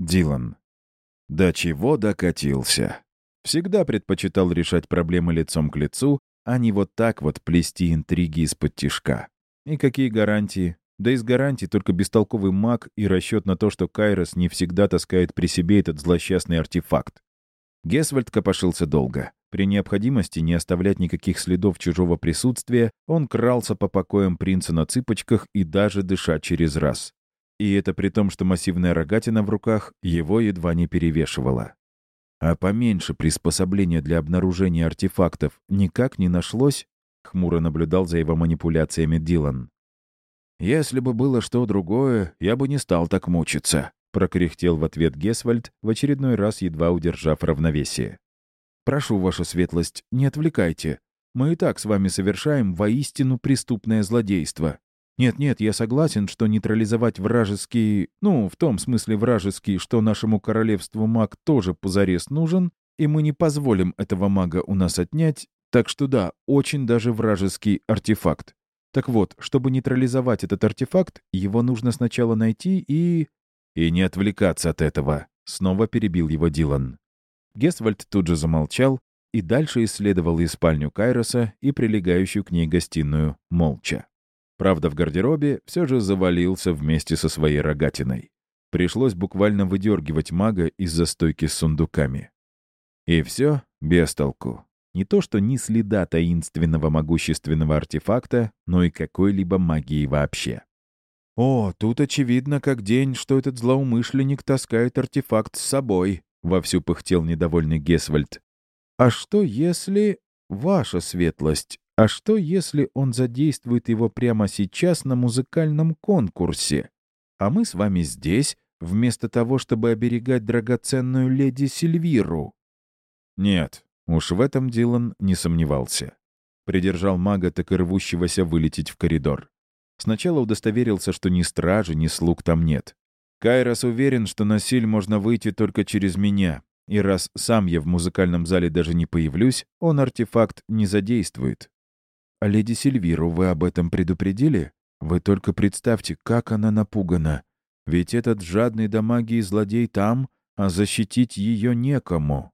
Дилан. До чего докатился? Всегда предпочитал решать проблемы лицом к лицу, а не вот так вот плести интриги из-под тишка. И какие гарантии? Да из гарантий только бестолковый маг и расчет на то, что Кайрос не всегда таскает при себе этот злосчастный артефакт. Гесвальд копошился долго. При необходимости не оставлять никаких следов чужого присутствия, он крался по покоям принца на цыпочках и даже дыша через раз. И это при том, что массивная рогатина в руках его едва не перевешивала. А поменьше приспособления для обнаружения артефактов никак не нашлось, хмуро наблюдал за его манипуляциями Дилан. «Если бы было что другое, я бы не стал так мучиться», — прокряхтел в ответ Гесвальд, в очередной раз едва удержав равновесие. «Прошу, ваша светлость, не отвлекайте. Мы и так с вами совершаем воистину преступное злодейство. Нет-нет, я согласен, что нейтрализовать вражеский... Ну, в том смысле вражеский, что нашему королевству маг тоже позарез нужен, и мы не позволим этого мага у нас отнять, так что да, очень даже вражеский артефакт. Так вот, чтобы нейтрализовать этот артефакт, его нужно сначала найти и... И не отвлекаться от этого. Снова перебил его Дилан. Гесвальд тут же замолчал и дальше исследовал и спальню Кайроса, и прилегающую к ней гостиную, молча. Правда, в гардеробе все же завалился вместе со своей рогатиной. Пришлось буквально выдергивать мага из-за стойки с сундуками. И все без толку. Не то что ни следа таинственного могущественного артефакта, но и какой-либо магии вообще. «О, тут очевидно как день, что этот злоумышленник таскает артефакт с собой», — вовсю пыхтел недовольный Гесвальд. «А что если... Ваша светлость, а что если он задействует его прямо сейчас на музыкальном конкурсе? А мы с вами здесь, вместо того, чтобы оберегать драгоценную леди Сильвиру?» «Нет, Уж в этом Дилан не сомневался. Придержал мага, так и рвущегося вылететь в коридор. Сначала удостоверился, что ни стражи, ни слуг там нет. Кайрос уверен, что на силь можно выйти только через меня, и раз сам я в музыкальном зале даже не появлюсь, он артефакт не задействует. А леди Сильвиру вы об этом предупредили? Вы только представьте, как она напугана. Ведь этот жадный до магии злодей там, а защитить ее некому.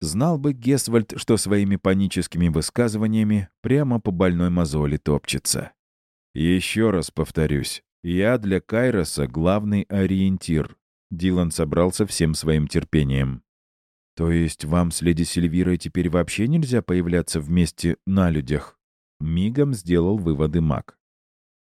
Знал бы Гесвальд, что своими паническими высказываниями прямо по больной мозоли топчется. Еще раз повторюсь, я для Кайроса главный ориентир. Дилан собрался всем своим терпением. То есть вам с леди Сильвирой теперь вообще нельзя появляться вместе на людях? Мигом сделал выводы маг.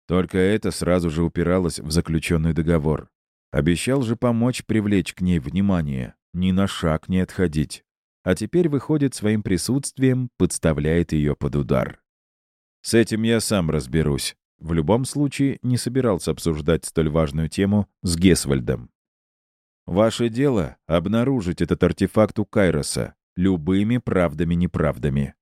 Только это сразу же упиралось в заключенный договор. Обещал же помочь привлечь к ней внимание, ни на шаг не отходить а теперь, выходит, своим присутствием подставляет ее под удар. С этим я сам разберусь. В любом случае, не собирался обсуждать столь важную тему с Гесвальдом. Ваше дело — обнаружить этот артефакт у Кайроса любыми правдами-неправдами.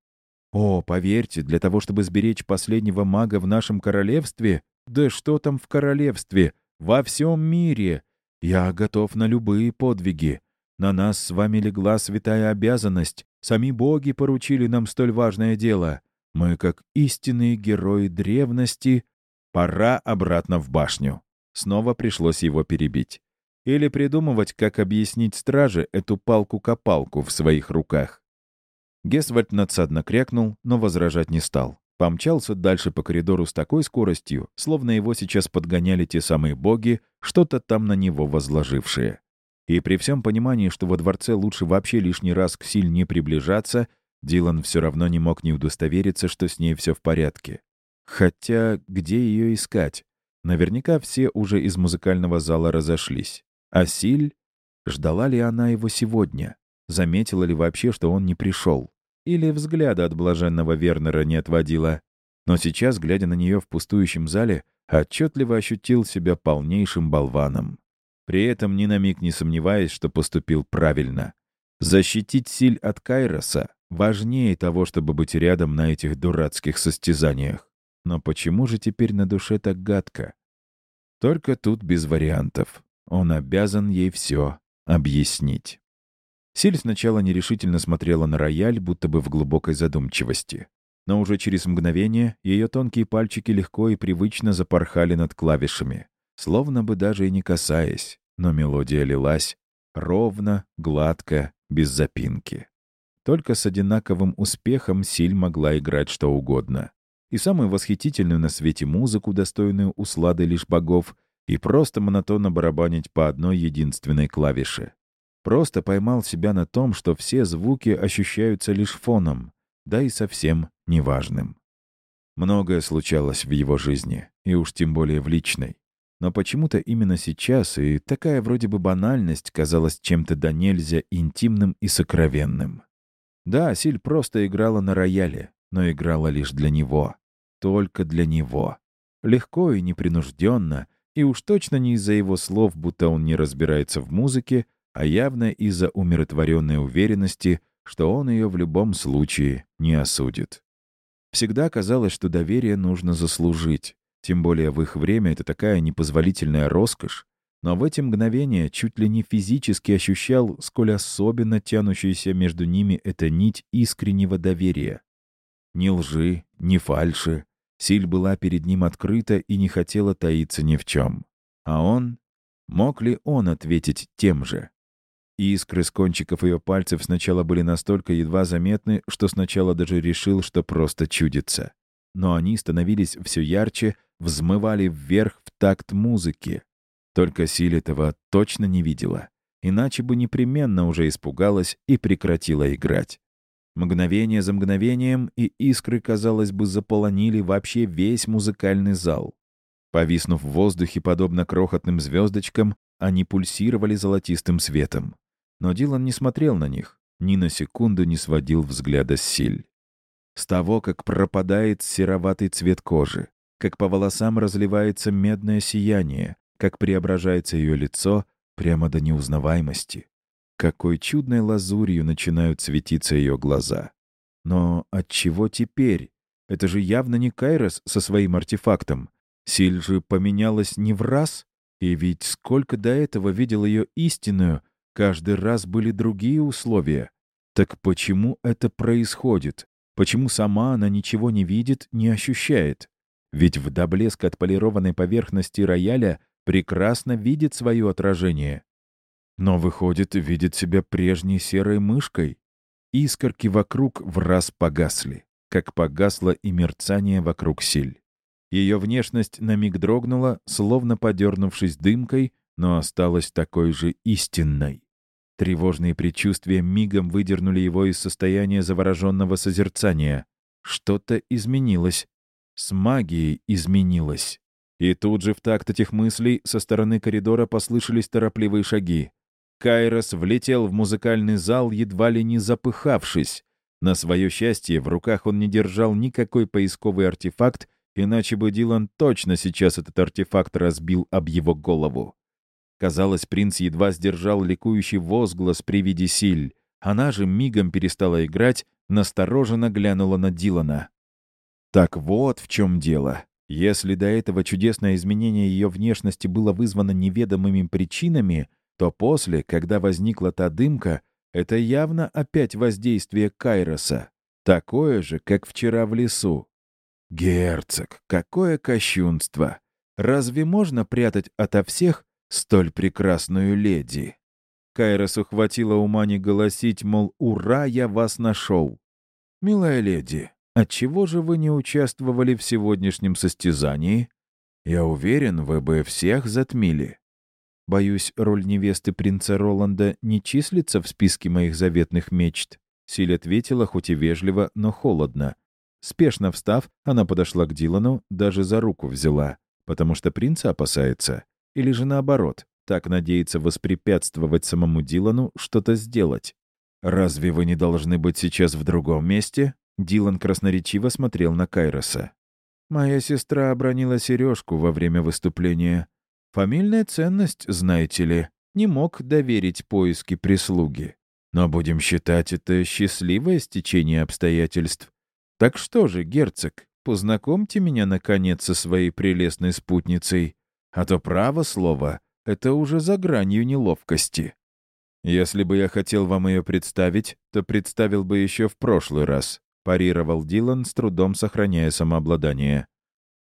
О, поверьте, для того, чтобы сберечь последнего мага в нашем королевстве, да что там в королевстве, во всем мире, я готов на любые подвиги. На нас с вами легла святая обязанность. Сами боги поручили нам столь важное дело. Мы, как истинные герои древности, пора обратно в башню. Снова пришлось его перебить. Или придумывать, как объяснить страже эту палку-копалку в своих руках. Гесвальд надсадно крякнул, но возражать не стал. Помчался дальше по коридору с такой скоростью, словно его сейчас подгоняли те самые боги, что-то там на него возложившие. И при всем понимании, что во дворце лучше вообще лишний раз к Силь не приближаться, Дилан все равно не мог не удостовериться, что с ней все в порядке. Хотя где ее искать? Наверняка все уже из музыкального зала разошлись. А Силь? Ждала ли она его сегодня? Заметила ли вообще, что он не пришел? Или взгляда от блаженного Вернера не отводила? Но сейчас, глядя на нее в пустующем зале, отчетливо ощутил себя полнейшим болваном при этом ни на миг не сомневаясь, что поступил правильно. Защитить Силь от Кайроса важнее того, чтобы быть рядом на этих дурацких состязаниях. Но почему же теперь на душе так гадко? Только тут без вариантов. Он обязан ей все объяснить. Силь сначала нерешительно смотрела на рояль, будто бы в глубокой задумчивости. Но уже через мгновение ее тонкие пальчики легко и привычно запорхали над клавишами словно бы даже и не касаясь. но мелодия лилась ровно, гладко, без запинки. Только с одинаковым успехом Силь могла играть что угодно. И самую восхитительную на свете музыку, достойную услады лишь богов, и просто монотонно барабанить по одной единственной клавише. Просто поймал себя на том, что все звуки ощущаются лишь фоном, да и совсем неважным. Многое случалось в его жизни, и уж тем более в личной. Но почему-то именно сейчас и такая вроде бы банальность казалась чем-то до нельзя интимным и сокровенным. Да, Силь просто играла на рояле, но играла лишь для него. Только для него. Легко и непринужденно, и уж точно не из-за его слов, будто он не разбирается в музыке, а явно из-за умиротворенной уверенности, что он ее в любом случае не осудит. Всегда казалось, что доверие нужно заслужить. Тем более в их время это такая непозволительная роскошь. Но в эти мгновения чуть ли не физически ощущал, сколь особенно тянущаяся между ними эта нить искреннего доверия. Ни лжи, ни фальши. Силь была перед ним открыта и не хотела таиться ни в чем. А он? Мог ли он ответить тем же? Искры с кончиков ее пальцев сначала были настолько едва заметны, что сначала даже решил, что просто чудится. Но они становились все ярче, взмывали вверх в такт музыки. Только Силь этого точно не видела. Иначе бы непременно уже испугалась и прекратила играть. Мгновение за мгновением, и искры, казалось бы, заполонили вообще весь музыкальный зал. Повиснув в воздухе, подобно крохотным звездочкам, они пульсировали золотистым светом. Но Дилан не смотрел на них, ни на секунду не сводил взгляда с Силь. С того, как пропадает сероватый цвет кожи, как по волосам разливается медное сияние, как преображается ее лицо прямо до неузнаваемости. Какой чудной лазурью начинают светиться ее глаза. Но от чего теперь? Это же явно не Кайрос со своим артефактом. Силь же поменялась не в раз, и ведь сколько до этого видел ее истинную, каждый раз были другие условия. Так почему это происходит? Почему сама она ничего не видит, не ощущает? Ведь в до блеска отполированной поверхности рояля прекрасно видит свое отражение. Но, выходит, видит себя прежней серой мышкой. Искорки вокруг в раз погасли, как погасло и мерцание вокруг силь. Ее внешность на миг дрогнула, словно подернувшись дымкой, но осталась такой же истинной. Тревожные предчувствия мигом выдернули его из состояния завороженного созерцания. Что-то изменилось. С магией изменилось. И тут же в такт этих мыслей со стороны коридора послышались торопливые шаги. Кайрос влетел в музыкальный зал, едва ли не запыхавшись. На свое счастье, в руках он не держал никакой поисковый артефакт, иначе бы Дилан точно сейчас этот артефакт разбил об его голову. Казалось, принц едва сдержал ликующий возглас при виде Силь. Она же мигом перестала играть, настороженно глянула на Дилана. Так вот в чем дело. Если до этого чудесное изменение ее внешности было вызвано неведомыми причинами, то после, когда возникла та дымка, это явно опять воздействие Кайроса. Такое же, как вчера в лесу. Герцог, какое кощунство! Разве можно прятать ото всех столь прекрасную леди? Кайрос ухватила ума не голосить, мол, «Ура, я вас нашел!» «Милая леди, Отчего же вы не участвовали в сегодняшнем состязании? Я уверен, вы бы всех затмили. Боюсь, роль невесты принца Роланда не числится в списке моих заветных мечт. Силь ответила, хоть и вежливо, но холодно. Спешно встав, она подошла к Дилану, даже за руку взяла, потому что принца опасается. Или же наоборот, так надеется воспрепятствовать самому Дилану что-то сделать. «Разве вы не должны быть сейчас в другом месте?» Дилан красноречиво смотрел на Кайроса. «Моя сестра обронила сережку во время выступления. Фамильная ценность, знаете ли, не мог доверить поиски прислуги. Но будем считать это счастливое стечение обстоятельств. Так что же, герцог, познакомьте меня, наконец, со своей прелестной спутницей. А то право слово, это уже за гранью неловкости. Если бы я хотел вам ее представить, то представил бы еще в прошлый раз парировал Дилан, с трудом сохраняя самообладание.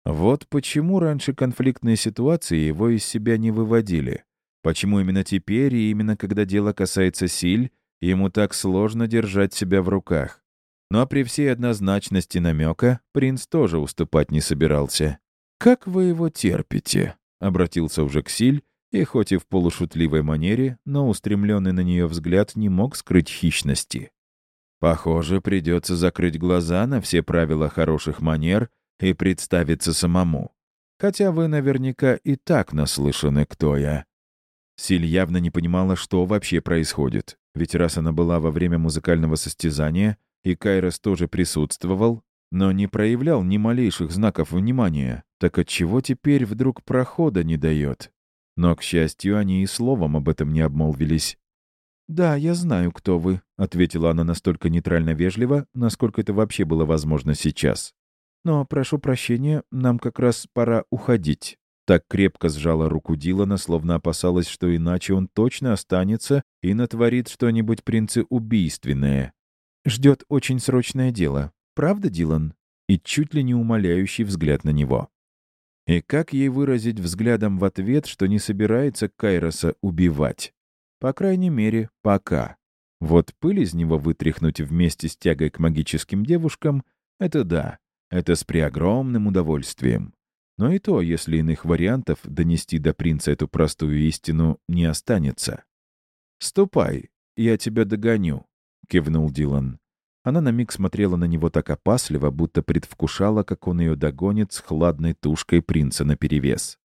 Вот почему раньше конфликтные ситуации его из себя не выводили. Почему именно теперь и именно когда дело касается Силь, ему так сложно держать себя в руках? Но при всей однозначности намека принц тоже уступать не собирался. «Как вы его терпите?» — обратился уже к Силь, и хоть и в полушутливой манере, но устремленный на нее взгляд не мог скрыть хищности. «Похоже, придется закрыть глаза на все правила хороших манер и представиться самому. Хотя вы наверняка и так наслышаны, кто я». Силь явно не понимала, что вообще происходит, ведь раз она была во время музыкального состязания, и Кайрос тоже присутствовал, но не проявлял ни малейших знаков внимания, так отчего теперь вдруг прохода не дает? Но, к счастью, они и словом об этом не обмолвились. «Да, я знаю, кто вы», — ответила она настолько нейтрально вежливо, насколько это вообще было возможно сейчас. «Но, прошу прощения, нам как раз пора уходить». Так крепко сжала руку Дилана, словно опасалась, что иначе он точно останется и натворит что-нибудь принце убийственное. «Ждет очень срочное дело. Правда, Дилан?» И чуть ли не умоляющий взгляд на него. И как ей выразить взглядом в ответ, что не собирается Кайроса убивать? По крайней мере, пока. Вот пыль из него вытряхнуть вместе с тягой к магическим девушкам — это да, это с преогромным удовольствием. Но и то, если иных вариантов донести до принца эту простую истину не останется. «Ступай, я тебя догоню», — кивнул Дилан. Она на миг смотрела на него так опасливо, будто предвкушала, как он ее догонит с хладной тушкой принца наперевес.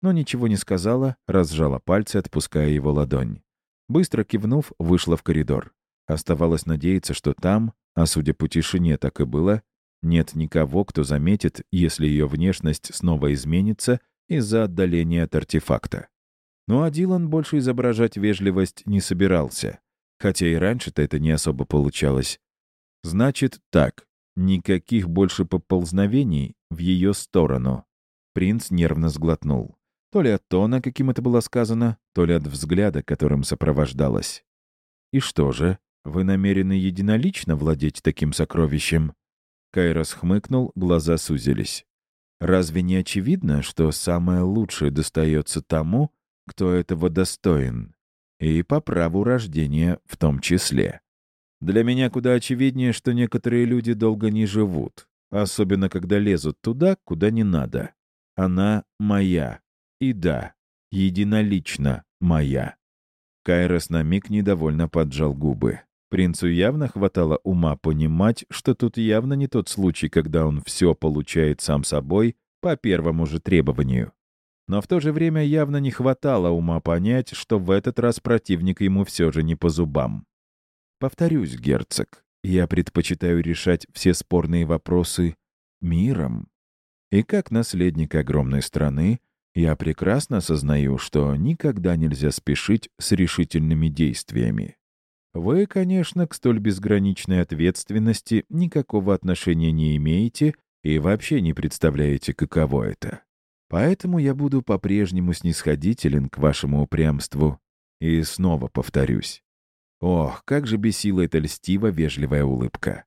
Но ничего не сказала, разжала пальцы, отпуская его ладонь. Быстро кивнув, вышла в коридор. Оставалось надеяться, что там, а судя по тишине так и было, нет никого, кто заметит, если ее внешность снова изменится из-за отдаления от артефакта. Ну а Дилан больше изображать вежливость не собирался. Хотя и раньше-то это не особо получалось. Значит так, никаких больше поползновений в ее сторону. Принц нервно сглотнул. То ли от тона, каким это было сказано, то ли от взгляда, которым сопровождалось. «И что же, вы намерены единолично владеть таким сокровищем?» Кайрос хмыкнул, глаза сузились. «Разве не очевидно, что самое лучшее достается тому, кто этого достоин? И по праву рождения в том числе?» Для меня куда очевиднее, что некоторые люди долго не живут, особенно когда лезут туда, куда не надо. Она моя. И да, единолично моя. Кайрос на миг недовольно поджал губы. Принцу явно хватало ума понимать, что тут явно не тот случай, когда он все получает сам собой по первому же требованию. Но в то же время явно не хватало ума понять, что в этот раз противник ему все же не по зубам. Повторюсь, герцог, я предпочитаю решать все спорные вопросы миром. И как наследник огромной страны, я прекрасно осознаю, что никогда нельзя спешить с решительными действиями. Вы, конечно, к столь безграничной ответственности никакого отношения не имеете и вообще не представляете, каково это. Поэтому я буду по-прежнему снисходителен к вашему упрямству. И снова повторюсь, Ох, как же бесила эта льстиво вежливая улыбка.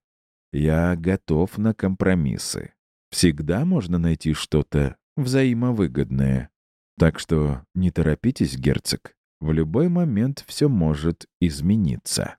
Я готов на компромиссы. Всегда можно найти что-то взаимовыгодное. Так что не торопитесь, герцог. В любой момент все может измениться.